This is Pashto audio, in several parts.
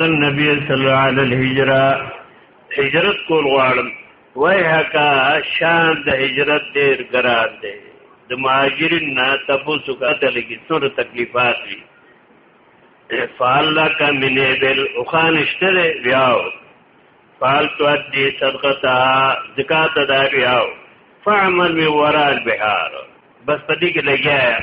النبي صلی الله علیه الهجره هجرت کول غواړم وای هکا شان د هجرت ډیر ګران دی د مهاجرین نه تاسو کاته لګي څوره تکلیفات دي فالک من بل اوخان اشتره بیاو فال تو ادي صدقتا زکات ادا بیاو فعمل می ورال بهار بس پدې کې لګیا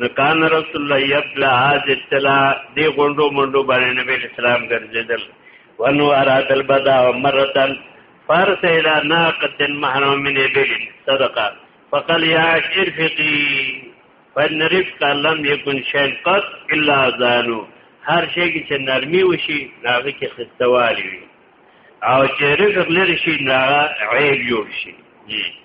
نو کان رسول الله یبلا هاذ التلا دی غوندو منډو باندې نبی اسلام ګرځیدل ونو اراد البدا مرتن فارس الى ناقد محرم من ابل صدقه فقال يا ارفقي فان رفق لم يكن شيء قط الا زانو هر شي کې چې نرمي وشي هغه کې خستوالي وي او چې رزق لري شي نه عیب جوړ شي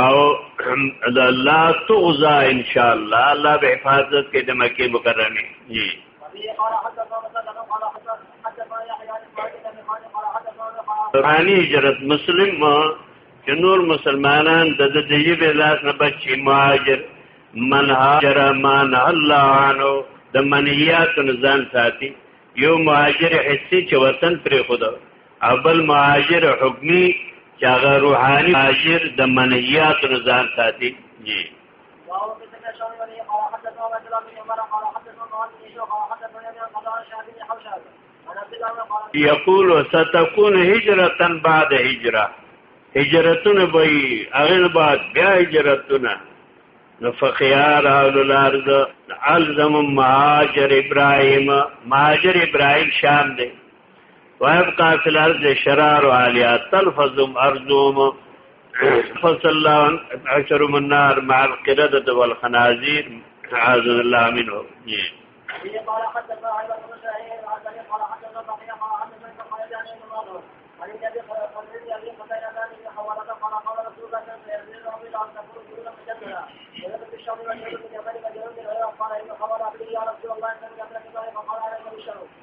او د الله تغزا ان شاء الله الله به حفاظت کې د مکه مکرمه جی رانی هجرت مسلم چې نور مسلمانان د د دې به لاس نه بچي مهاجر من هاجر من الله عنه د منهیات نزان ساتي یو مهاجر حسی چې وطن پرې خدا اول مهاجر حکمی چې هغه روحاني عاشر د منهیات نه ځان ساتي جی یقول ستكون هجرتا بعد هجره هجرتونه به هغه بعد بیا هجرتونه نو فخيار اهل الارض الزم مهاجر ابراهيم مهاجر ابراهيم شام دی ويبقى في الارض شرار عاليات تلفظم ارضهم فصل الله عشر من نار مع القردة والخنازير عاذن الله منه دا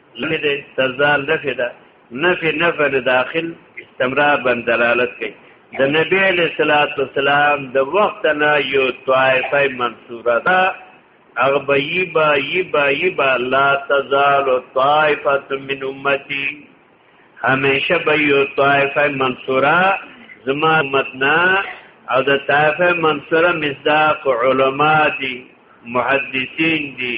لنه ده تزال نفی ده نفی نفی ده داخل استمرار بند دلالت کئی د نبی علیہ الصلوۃ والسلام د وخت نه یو طائفه منصوره ده اغبئی با یبا یبا لا تزال طائفه من امتی همیشه به یو طائفه منصوره زما امتنا او د طائفه منصوره مصداق علما دي محدثین دي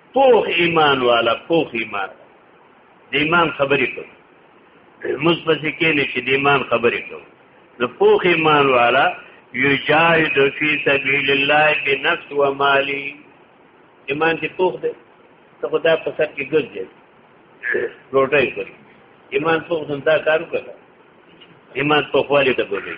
پوخ ایمان والا پوخ ایمان د ایمان خبرې کوي مصبس کې نه چې د ایمان خبرې کوي نو پوخ ایمان والا یجاهد فی سبیل الله بنفس و مالی ایمان دې پوخ دی ته خدا په سر کې ګرځي روټای کوي ایمان پوخ دنده کار وکړه ایمان پوخوالی ته ګوري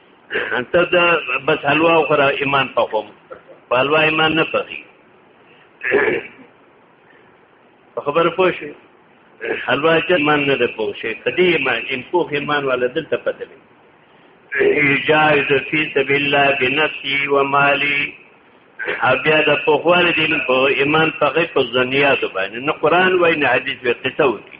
ته دا بس حلوا او خره ایمان پخوم په حلوا ایمان نه پخي خبر پوه شي حلوا چې ایمان نه ده پوه شي کدی ایمان ان پوه ایمان والا دلته پته لري یجاهد فی سبیل الله بنفسی و مالی بیا د پوخوال دین په ایمان په غیب په ځنیاتو باندې نه قران وای نه حدیث به قصه وکړي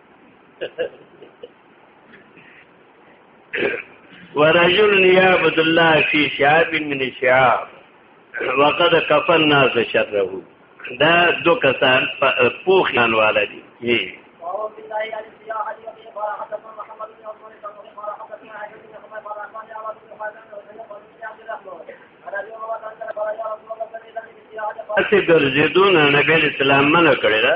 ورجل يعبد الله في شعاب من الشعاب وقد كفى الناس شره دا دو کسان پوخیان والا دي یي اسی ګرځیدون نبی اسلام منه کړی دا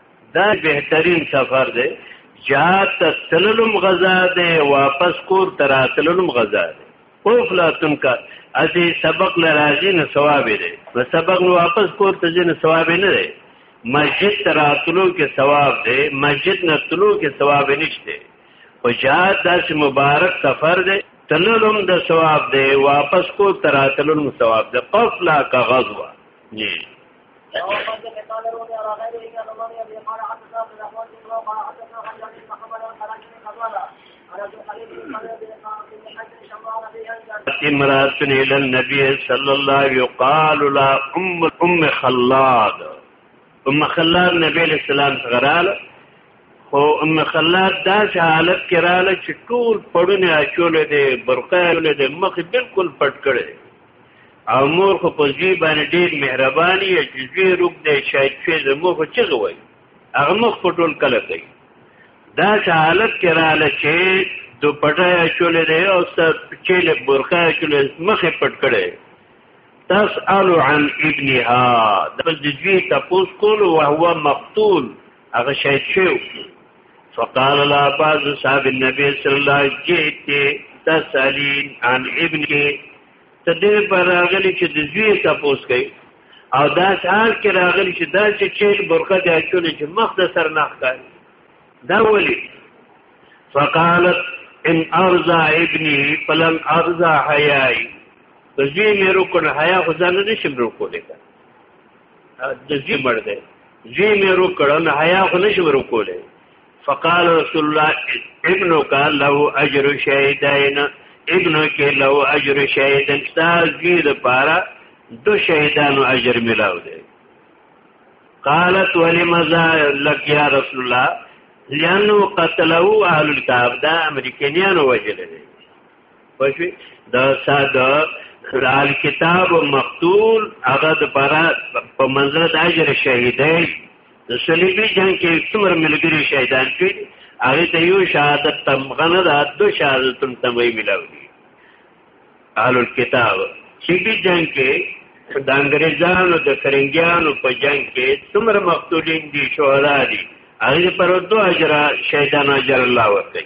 دا بهترین سفر دی جهاد ته تللم غزا دی واپس کور ته راتللم غزا دی اوف لا تنکا اسی سبق لرازی نه ثواب دی نو سبق نو واپس کور ته ځین ثواب نه دی مسجد ته راتلو کې ثواب دی مسجد نه تلو کې ثواب نشته او جهاد داسې مبارک سفر دی تللم د ثواب دی واپس کور ته راتللم ثواب دی قفلا کا غزوه جی امراتن الى النبي صلى الله عليه يقال لا ام ام خلاد ام خلاد نبی علیہ السلام غراله خو ام خلاد داسې حالت کې رااله چې ټول پړونه اچولې دي برقه اچولې دي مخ بالکل پټ کړي او مور خو په زوی باندې ډیر مهرباني یا چې زوی روک دی شاید چې زمو خو څه غوي هغه مخ په ټول کله کوي دا حالت کې رااله چې دو پټه چولې دی او ست چېلې برخه چولې مخې پټ کړي تسأل عن ابنها د دجوی تاسو کول او هو مقتول هغه شهید شو فقال لا بعض صاحب النبي صلى الله عليه وسلم جئت تسألين عن ابنه ته دې پر راغلی چې د زوی تاسو کوي او دا حال کې راغلی چې دا چې چیل برخه د اچول چې مخ د سر نه ښکاري دا ولي فقالت ان ارزا ابني فلن ارزا حياي زوی مې روکن حیا خو ځان نه شم روکولې دا د زوی مړ دی زوی مې روکړ نه حیا خو نه شم روکولې فقال رسول الله ابنك له اجر شهيدين ابنك له اجر شهيدين استاد دې لپاره دو شهیدانو اجر ملاو دی قالت ولمذا لك يا رسول الله لانه قتلوا اهل الكتاب دا امریکایانو وجل دي پښې دا ساده رال کتاب مقتول هغه د پرا په منزله د اجر شهیدای د صلیبي جنگ کې څومره ملګري شهیدان شوي هغه ته یو شهادت تمغه نه ده دو شهادت هم تمغه ملاوي اهل الكتاب صلیبي جنگ کې د انګريزانو د کرنګيانو په جنگ کې څومره مقتولین دي شهدا دي هغه پر دوه اجر شهیدان اجر الله ورکړي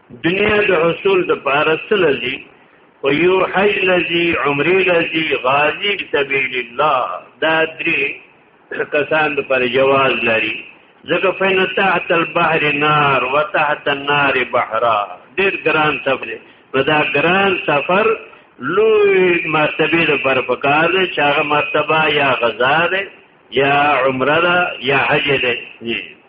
دنیا د حصول د پاره سلزي او یو حج لذي عمره لذي غازی سبیل الله دا درې کسان د پر جواز لري ځکه فین تحت البحر نار وتحت النار بحرا ډیر ګران سفر په دا ګران سفر لوی مرتبه د پر پکار دی چې هغه مرتبه یا غزا ده یا عمره ده یا حج ده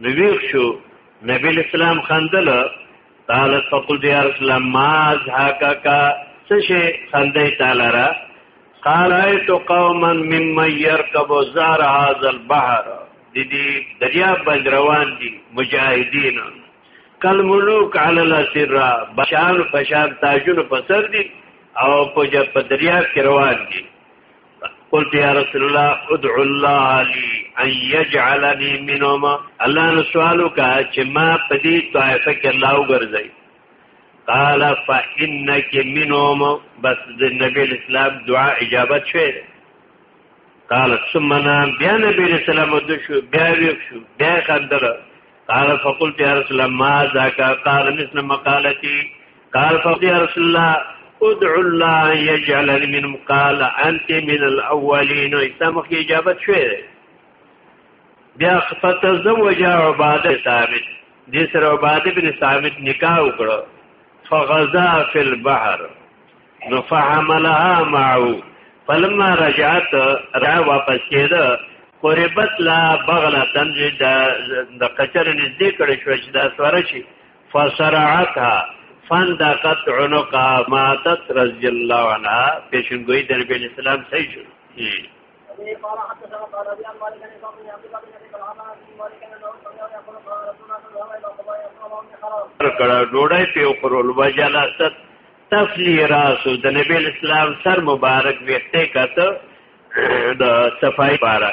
نو ویښ شو نبی اسلام خندل قال فقلت يا رسول الله ما ذهكك سشي خندي تعالی را قال ايت قوما ممن يركب زار هذا البحر دي دي دریا باندې روان دي مجاهدین کل ملوک علی الاسر بشان بشان تاجون پسر دي او په دریا کې روان دي قلت يا رسول الله ادع الله لي ان يجعلني منهم الله نو سوالو کا چې ما په دې طائفه کې الله وګرځي قال فانك منهم بس د نبی اسلام دعا اجابت شوه قال ثم نام بیا نبی اسلام د شو بیا ویښ شو بیا خندره قال فقلت يا رسول الله ما ذاك قال مثل مقالتي قال فقي رسول الله ادعو الله يجعلني من قال انت من الاولين اسلام کې اجابت شوې ده بیا فتزوج عباده ثابت دې سره عباده بن ثابت نکاح وکړو فغزا في البحر نو فحملها معه فلما رجعت را واپس کېده قربت لا بغلا تنجد د قچر نږدې کړې شو چې دا سواره شي فسرعتها فندقت عنقها ماتت رضی الله عنها پیشنگوی د نبی اسلام صحیح شو کړه ډوډۍ په خورول وجلست تفلی راسو د نبی اسلام سر مبارک ویخته کته د صفای بارا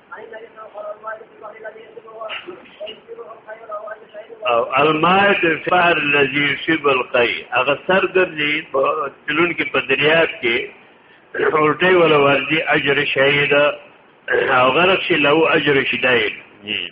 او الماء بالفار الذي يصيب القي هغه سر ګرځي په تلون کې په دریاب کې الټي ولا ورځي اجر شهید او غرق شي له اجر شداید جی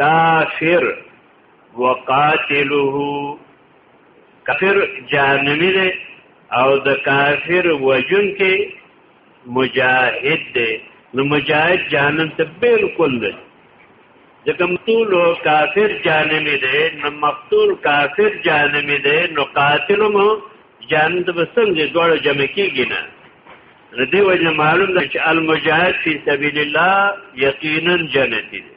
کافر وقاتله کافر جهنمی دی او د کافر وجن کې مجاهد دی نو مجاهد جهنم ته بالکل نه ځکه مقتول کافر جهنمی دی نو مقتول کافر جهنمی دی نو قاتل مو جهنم ته بسنګ دوړو جمع کیږي نه ردی وجه معلوم ده چې المجاهد فی سبیل الله یقینا جنتی دی